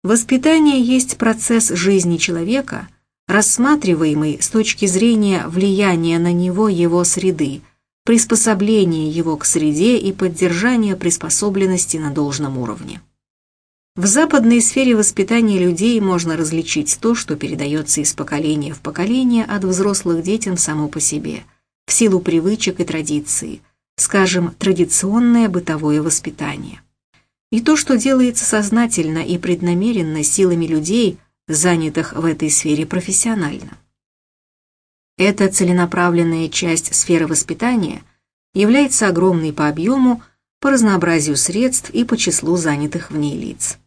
Воспитание есть процесс жизни человека, рассматриваемый с точки зрения влияния на него его среды, приспособления его к среде и поддержания приспособленности на должном уровне. В западной сфере воспитания людей можно различить то, что передается из поколения в поколение от взрослых детям само по себе, в силу привычек и традиций, скажем, традиционное бытовое воспитание. И то, что делается сознательно и преднамеренно силами людей, занятых в этой сфере профессионально. Эта целенаправленная часть сферы воспитания является огромной по объему, по разнообразию средств и по числу занятых в ней лиц.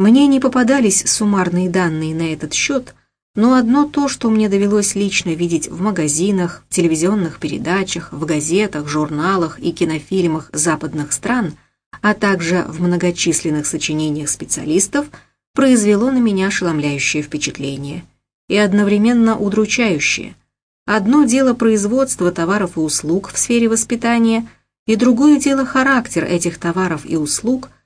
Мне не попадались суммарные данные на этот счет, но одно то, что мне довелось лично видеть в магазинах, телевизионных передачах, в газетах, журналах и кинофильмах западных стран, а также в многочисленных сочинениях специалистов, произвело на меня ошеломляющее впечатление и одновременно удручающее. Одно дело производство товаров и услуг в сфере воспитания, и другое дело характер этих товаров и услуг –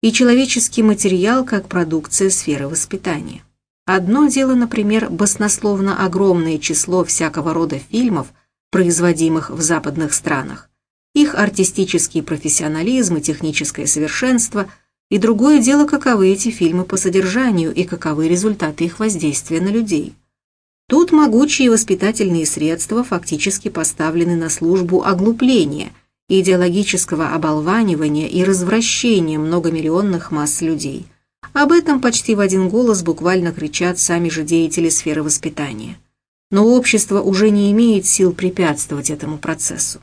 и человеческий материал как продукция сферы воспитания. Одно дело, например, баснословно огромное число всякого рода фильмов, производимых в западных странах, их артистический профессионализм и техническое совершенство, и другое дело, каковы эти фильмы по содержанию и каковы результаты их воздействия на людей. Тут могучие воспитательные средства фактически поставлены на службу оглупления – идеологического оболванивания и развращения многомиллионных масс людей. Об этом почти в один голос буквально кричат сами же деятели сферы воспитания. Но общество уже не имеет сил препятствовать этому процессу.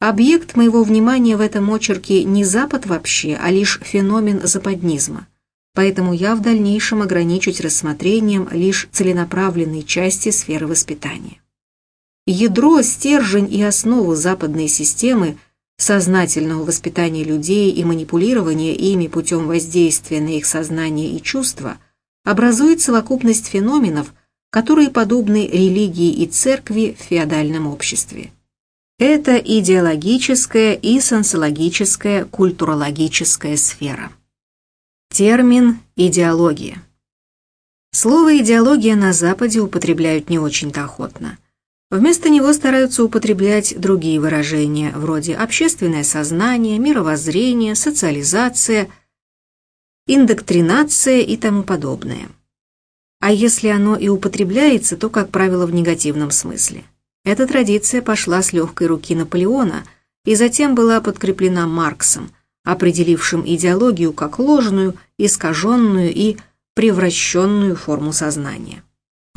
Объект моего внимания в этом очерке не Запад вообще, а лишь феномен западнизма. Поэтому я в дальнейшем ограничусь рассмотрением лишь целенаправленной части сферы воспитания. Ядро, стержень и основу западной системы сознательного воспитания людей и манипулирования ими путем воздействия на их сознание и чувства образует совокупность феноменов, которые подобны религии и церкви в феодальном обществе. Это идеологическая и сенсологическая культурологическая сфера. Термин «идеология». Слово «идеология» на Западе употребляют не очень-то охотно – Вместо него стараются употреблять другие выражения, вроде общественное сознание, мировоззрение, социализация, индоктринация и тому подобное. А если оно и употребляется, то, как правило, в негативном смысле. Эта традиция пошла с легкой руки Наполеона и затем была подкреплена Марксом, определившим идеологию как ложную, искаженную и превращенную форму сознания.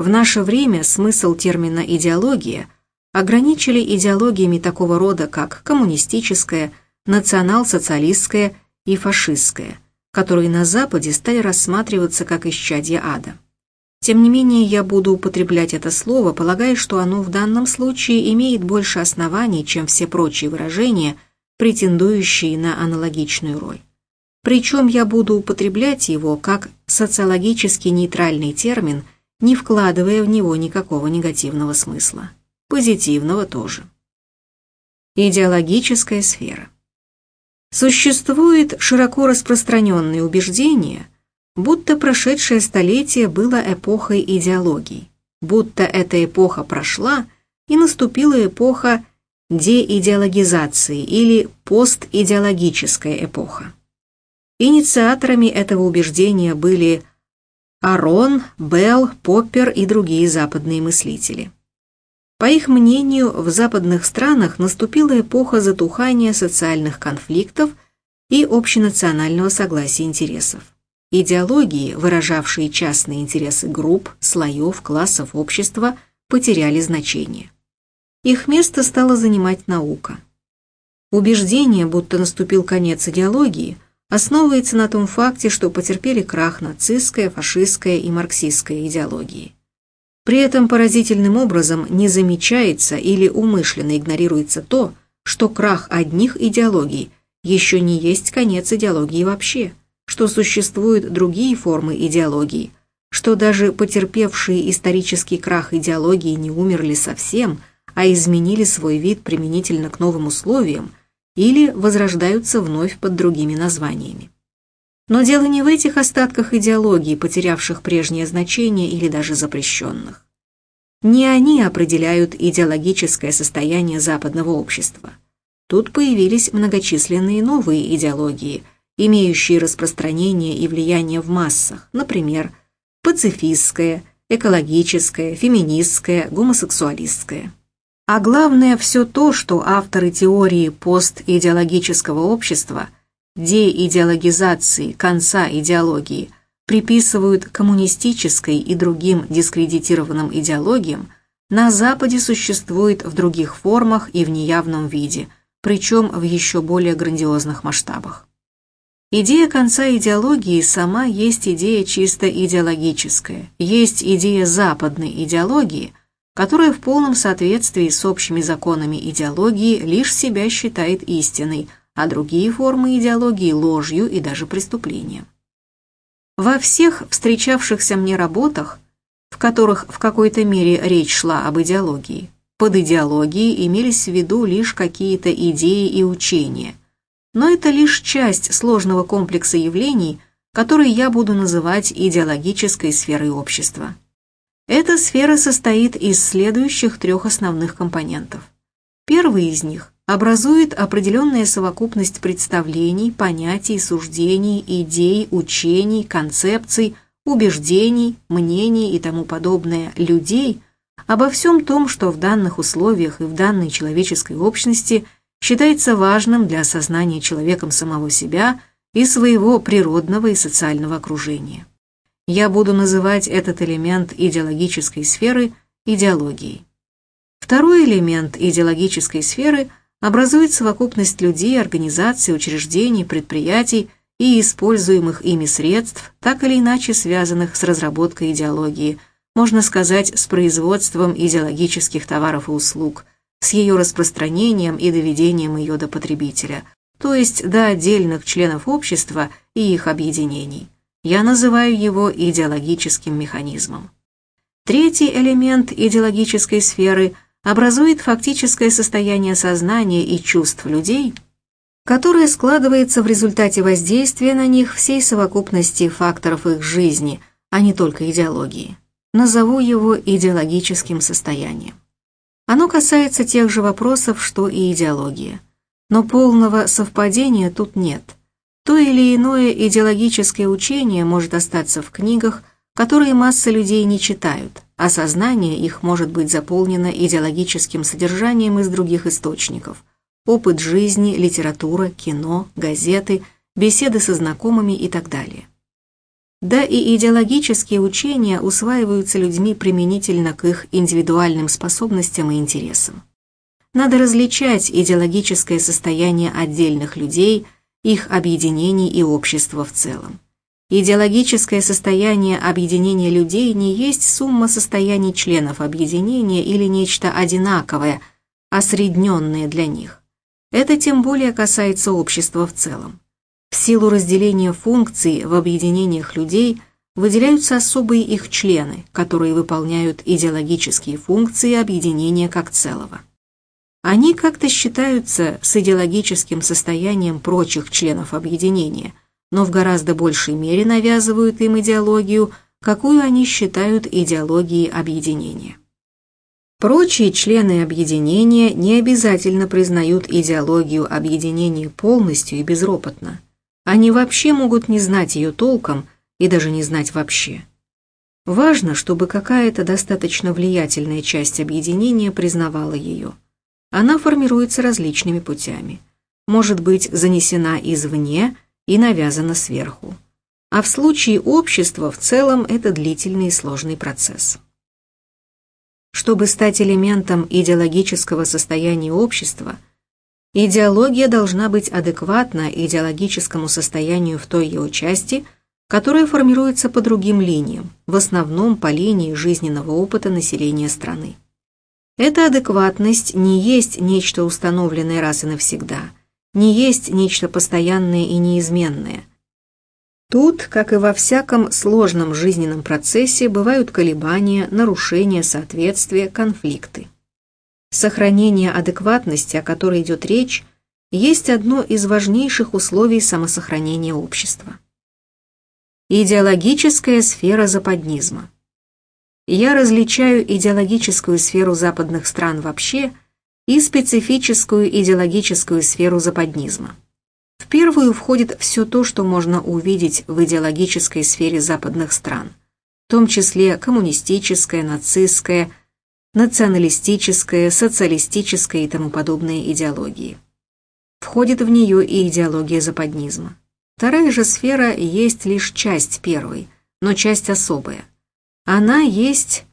В наше время смысл термина «идеология» ограничили идеологиями такого рода, как коммунистическая, национал-социалистская и фашистская, которые на Западе стали рассматриваться как исчадье ада. Тем не менее, я буду употреблять это слово, полагая, что оно в данном случае имеет больше оснований, чем все прочие выражения, претендующие на аналогичную роль. Причем я буду употреблять его как социологически нейтральный термин – не вкладывая в него никакого негативного смысла. Позитивного тоже. Идеологическая сфера. Существует широко распространенное убеждение, будто прошедшее столетие было эпохой идеологий, будто эта эпоха прошла, и наступила эпоха деидеологизации или постидеологическая эпоха. Инициаторами этого убеждения были Арон, Белл, Поппер и другие западные мыслители. По их мнению, в западных странах наступила эпоха затухания социальных конфликтов и общенационального согласия интересов. Идеологии, выражавшие частные интересы групп, слоев, классов общества, потеряли значение. Их место стала занимать наука. Убеждение, будто наступил конец идеологии, основывается на том факте, что потерпели крах нацистская, фашистская и марксистская идеологии. При этом поразительным образом не замечается или умышленно игнорируется то, что крах одних идеологий еще не есть конец идеологии вообще, что существуют другие формы идеологии, что даже потерпевшие исторический крах идеологии не умерли совсем, а изменили свой вид применительно к новым условиям или возрождаются вновь под другими названиями. Но дело не в этих остатках идеологии, потерявших прежнее значение или даже запрещенных. Не они определяют идеологическое состояние западного общества. Тут появились многочисленные новые идеологии, имеющие распространение и влияние в массах, например, пацифистская, экологическая, феминистская, гомосексуалистская. А главное все то, что авторы теории постидеологического общества – деидеологизации конца идеологии приписывают коммунистической и другим дискредитированным идеологиям, на Западе существует в других формах и в неявном виде, причем в еще более грандиозных масштабах. Идея конца идеологии сама есть идея чисто идеологическая, есть идея западной идеологии, которая в полном соответствии с общими законами идеологии лишь себя считает истиной – а другие формы идеологии – ложью и даже преступлением. Во всех встречавшихся мне работах, в которых в какой-то мере речь шла об идеологии, под идеологией имелись в виду лишь какие-то идеи и учения, но это лишь часть сложного комплекса явлений, которые я буду называть идеологической сферой общества. Эта сфера состоит из следующих трех основных компонентов. Первый из них образует определенная совокупность представлений, понятий, суждений, идей, учений, концепций, убеждений, мнений и тому подобное людей обо всем том, что в данных условиях и в данной человеческой общности считается важным для осознания человеком самого себя и своего природного и социального окружения. Я буду называть этот элемент идеологической сферы идеологией. Второй элемент идеологической сферы – образует совокупность людей, организаций, учреждений, предприятий и используемых ими средств, так или иначе связанных с разработкой идеологии, можно сказать, с производством идеологических товаров и услуг, с ее распространением и доведением ее до потребителя, то есть до отдельных членов общества и их объединений. Я называю его идеологическим механизмом. Третий элемент идеологической сферы образует фактическое состояние сознания и чувств людей, которое складывается в результате воздействия на них всей совокупности факторов их жизни, а не только идеологии. Назову его идеологическим состоянием. Оно касается тех же вопросов, что и идеология. Но полного совпадения тут нет. То или иное идеологическое учение может остаться в книгах, которые масса людей не читают, а сознание их может быть заполнено идеологическим содержанием из других источников. Опыт жизни, литература, кино, газеты, беседы со знакомыми и так далее. Да и идеологические учения усваиваются людьми применительно к их индивидуальным способностям и интересам. Надо различать идеологическое состояние отдельных людей, их объединений и общества в целом. Идеологическое состояние объединения людей не есть сумма состояний членов объединения или нечто одинаковое, осредненное для них. Это тем более касается общества в целом. В силу разделения функций в объединениях людей выделяются особые их члены, которые выполняют идеологические функции объединения как целого. Они как-то считаются с идеологическим состоянием прочих членов объединения – но в гораздо большей мере навязывают им идеологию, какую они считают идеологией объединения. Прочие члены объединения не обязательно признают идеологию объединения полностью и безропотно. Они вообще могут не знать ее толком и даже не знать вообще. Важно, чтобы какая-то достаточно влиятельная часть объединения признавала ее. Она формируется различными путями. Может быть занесена извне и навязана сверху. А в случае общества в целом это длительный и сложный процесс. Чтобы стать элементом идеологического состояния общества, идеология должна быть адекватна идеологическому состоянию в той его части, которая формируется по другим линиям, в основном по линии жизненного опыта населения страны. Эта адекватность не есть нечто установленное раз и навсегда, не есть нечто постоянное и неизменное – Тут, как и во всяком сложном жизненном процессе, бывают колебания, нарушения соответствия, конфликты. Сохранение адекватности, о которой идет речь, есть одно из важнейших условий самосохранения общества. Идеологическая сфера западнизма. Я различаю идеологическую сферу западных стран вообще и специфическую идеологическую сферу западнизма. В первую входит все то, что можно увидеть в идеологической сфере западных стран, в том числе коммунистическая, нацистская, националистическая, социалистическая и тому подобные идеологии. Входит в нее и идеология западнизма. Вторая же сфера есть лишь часть первой, но часть особая. Она есть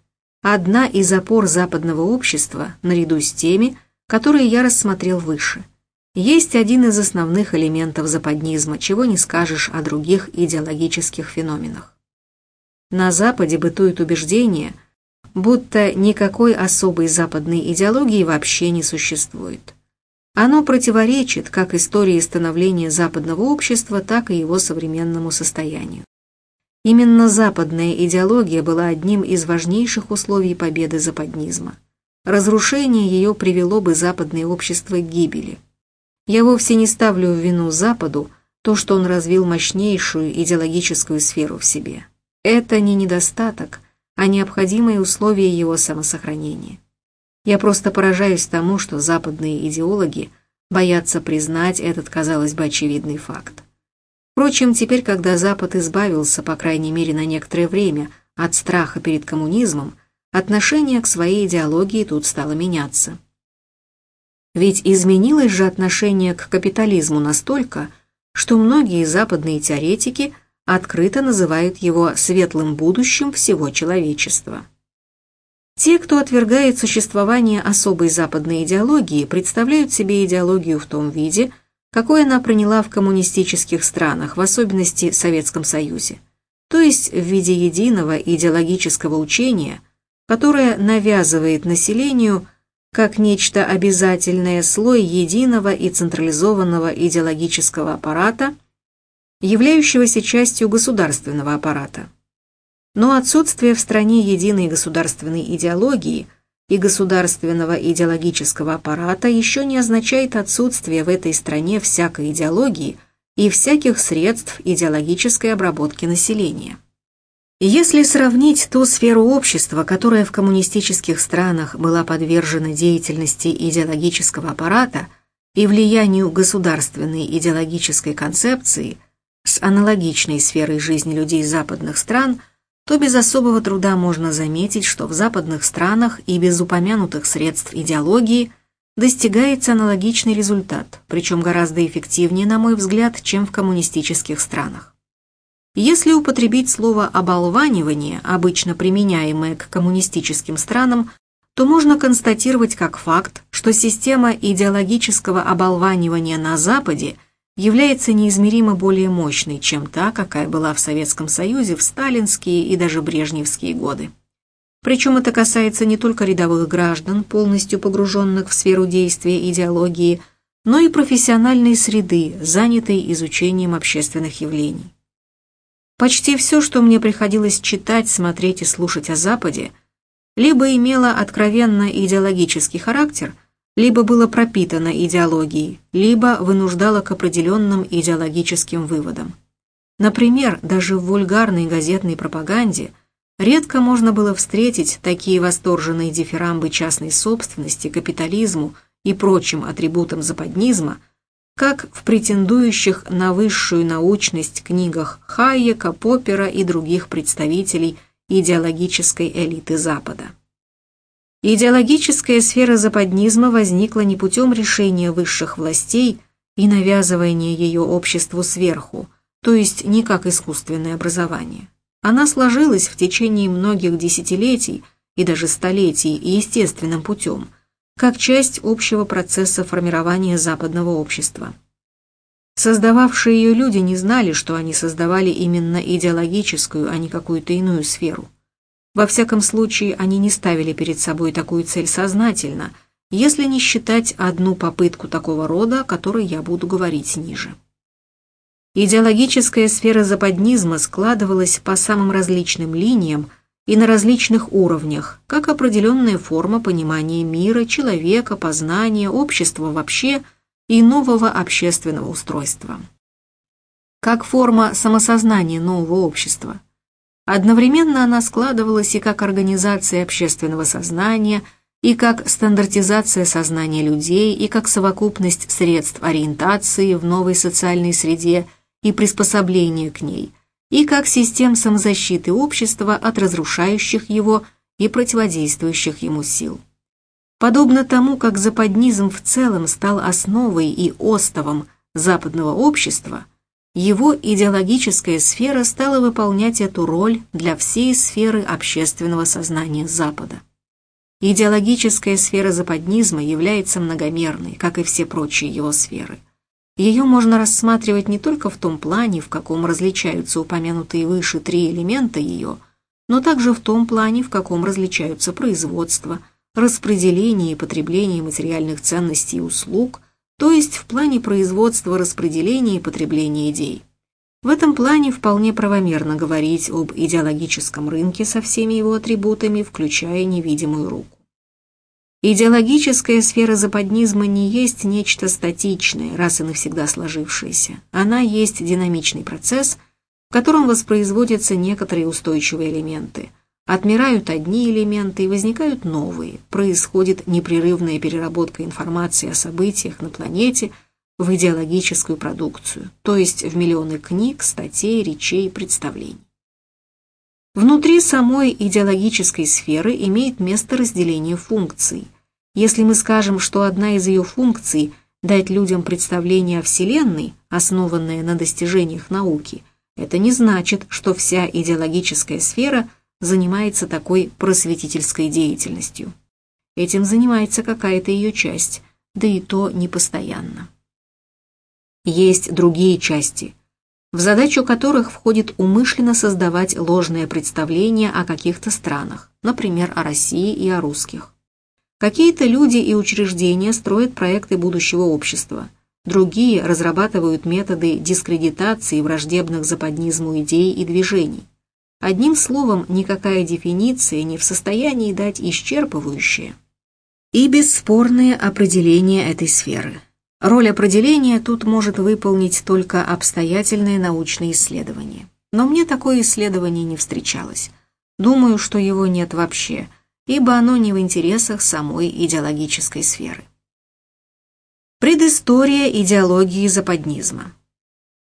одна из опор западного общества наряду с теми, которые я рассмотрел выше есть один из основных элементов западнизма, чего не скажешь о других идеологических феноменах. На Западе бытует убеждение, будто никакой особой западной идеологии вообще не существует. Оно противоречит как истории становления западного общества, так и его современному состоянию. Именно западная идеология была одним из важнейших условий победы западнизма. Разрушение ее привело бы западное общество к гибели – я вовсе не ставлю в вину Западу то, что он развил мощнейшую идеологическую сферу в себе. Это не недостаток, а необходимое условие его самосохранения. Я просто поражаюсь тому, что западные идеологи боятся признать этот, казалось бы, очевидный факт. Впрочем, теперь, когда Запад избавился, по крайней мере на некоторое время, от страха перед коммунизмом, отношение к своей идеологии тут стало меняться. Ведь изменилось же отношение к капитализму настолько, что многие западные теоретики открыто называют его светлым будущим всего человечества. Те, кто отвергает существование особой западной идеологии, представляют себе идеологию в том виде, какой она приняла в коммунистических странах, в особенности в Советском Союзе, то есть в виде единого идеологического учения, которое навязывает населению – как нечто обязательное слой единого и централизованного идеологического аппарата, являющегося частью государственного аппарата. Но отсутствие в стране единой государственной идеологии и государственного идеологического аппарата еще не означает отсутствие в этой стране всякой идеологии и всяких средств идеологической обработки населения. Если сравнить ту сферу общества, которая в коммунистических странах была подвержена деятельности идеологического аппарата и влиянию государственной идеологической концепции с аналогичной сферой жизни людей западных стран, то без особого труда можно заметить, что в западных странах и без упомянутых средств идеологии достигается аналогичный результат, причем гораздо эффективнее, на мой взгляд, чем в коммунистических странах. Если употребить слово «оболванивание», обычно применяемое к коммунистическим странам, то можно констатировать как факт, что система идеологического оболванивания на Западе является неизмеримо более мощной, чем та, какая была в Советском Союзе в сталинские и даже брежневские годы. Причем это касается не только рядовых граждан, полностью погруженных в сферу действия идеологии, но и профессиональной среды, занятой изучением общественных явлений. Почти все, что мне приходилось читать, смотреть и слушать о Западе, либо имело откровенно идеологический характер, либо было пропитано идеологией, либо вынуждало к определенным идеологическим выводам. Например, даже в вульгарной газетной пропаганде Редко можно было встретить такие восторженные дифирамбы частной собственности, капитализму и прочим атрибутам западнизма, как в претендующих на высшую научность книгах Хайека, Поппера и других представителей идеологической элиты Запада. Идеологическая сфера западнизма возникла не путем решения высших властей и навязывания ее обществу сверху, то есть не как искусственное образование. Она сложилась в течение многих десятилетий и даже столетий естественным путем, как часть общего процесса формирования западного общества. Создававшие ее люди не знали, что они создавали именно идеологическую, а не какую-то иную сферу. Во всяком случае, они не ставили перед собой такую цель сознательно, если не считать одну попытку такого рода, о которой я буду говорить ниже. Идеологическая сфера западнизма складывалась по самым различным линиям и на различных уровнях, как определенная форма понимания мира, человека, познания, общества вообще и нового общественного устройства. Как форма самосознания нового общества – Одновременно она складывалась и как организация общественного сознания, и как стандартизация сознания людей, и как совокупность средств ориентации в новой социальной среде и приспособления к ней, и как систем самозащиты общества от разрушающих его и противодействующих ему сил. Подобно тому, как западнизм в целом стал основой и остовом западного общества, его идеологическая сфера стала выполнять эту роль для всей сферы общественного сознания Запада. Идеологическая сфера западнизма является многомерной, как и все прочие его сферы. Ее можно рассматривать не только в том плане, в каком различаются упомянутые выше три элемента ее, но также в том плане, в каком различаются производство, распределение и потребление материальных ценностей и услуг – то есть в плане производства, распределения и потребления идей. В этом плане вполне правомерно говорить об идеологическом рынке со всеми его атрибутами, включая невидимую руку. Идеологическая сфера западнизма не есть нечто статичное, раз и навсегда сложившееся. Она есть динамичный процесс, в котором воспроизводятся некоторые устойчивые элементы – Отмирают одни элементы и возникают новые. Происходит непрерывная переработка информации о событиях на планете в идеологическую продукцию, то есть в миллионы книг, статей, речей, представлений. Внутри самой идеологической сферы имеет место разделение функций. Если мы скажем, что одна из ее функций – дать людям представление о Вселенной, основанное на достижениях науки, это не значит, что вся идеологическая сфера – занимается такой просветительской деятельностью. Этим занимается какая-то ее часть, да и то не постоянно. Есть другие части, в задачу которых входит умышленно создавать ложное представление о каких-то странах, например, о России и о русских. Какие-то люди и учреждения строят проекты будущего общества, другие разрабатывают методы дискредитации враждебных западнизму идей и движений. Одним словом, никакая дефиниция не в состоянии дать исчерпывающее и бесспорное определение этой сферы. Роль определения тут может выполнить только обстоятельное научное исследование. Но мне такое исследование не встречалось. Думаю, что его нет вообще, ибо оно не в интересах самой идеологической сферы. Предыстория идеологии западнизма.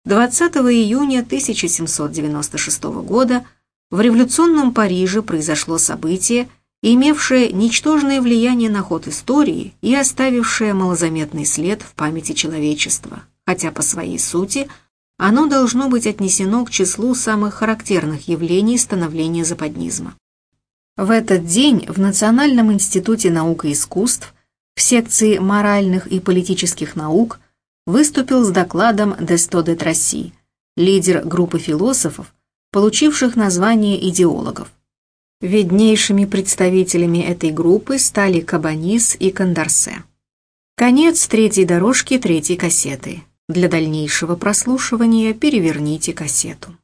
20 июня 1796 года в революционном Париже произошло событие, имевшее ничтожное влияние на ход истории и оставившее малозаметный след в памяти человечества, хотя по своей сути оно должно быть отнесено к числу самых характерных явлений становления западнизма. В этот день в Национальном институте наук и искусств в секции моральных и политических наук выступил с докладом Десто де лидер группы философов, получивших название идеологов. Виднейшими представителями этой группы стали Кабанис и Кондарсе. Конец третьей дорожки третьей кассеты. Для дальнейшего прослушивания переверните кассету.